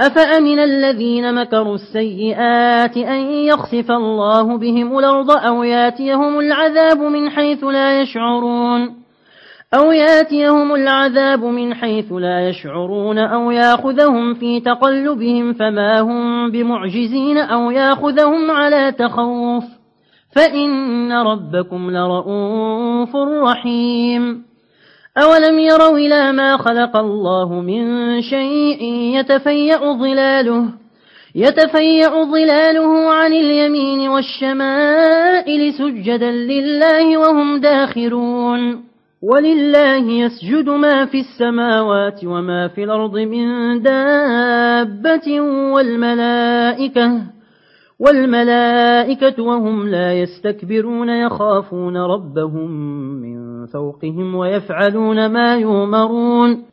أفأمن الذين مكروا السيئات أن يخسف الله بهم الأرض أو ياتيهم العذاب من حيث لا يشعرون أو ياتيهم العذاب من حيث لا يشعرون أو ياخذهم في تقلبهم فما هم بمعجزين أو ياخذهم على تخوف فإن ربكم لرؤوف رحيم أولم يروا إلى ما خلق الله من شيء يتفيأ ظلاله يتفيأ ظلاله عن اليمين والشمائل سجدا لله وهم داخرون. ولله يسجد ما في السماوات وما في الأرض من دابة والملائكة والملائكة وهم لا يستكبرون يخافون ربهم من فوقهم ويفعلون ما يؤمرون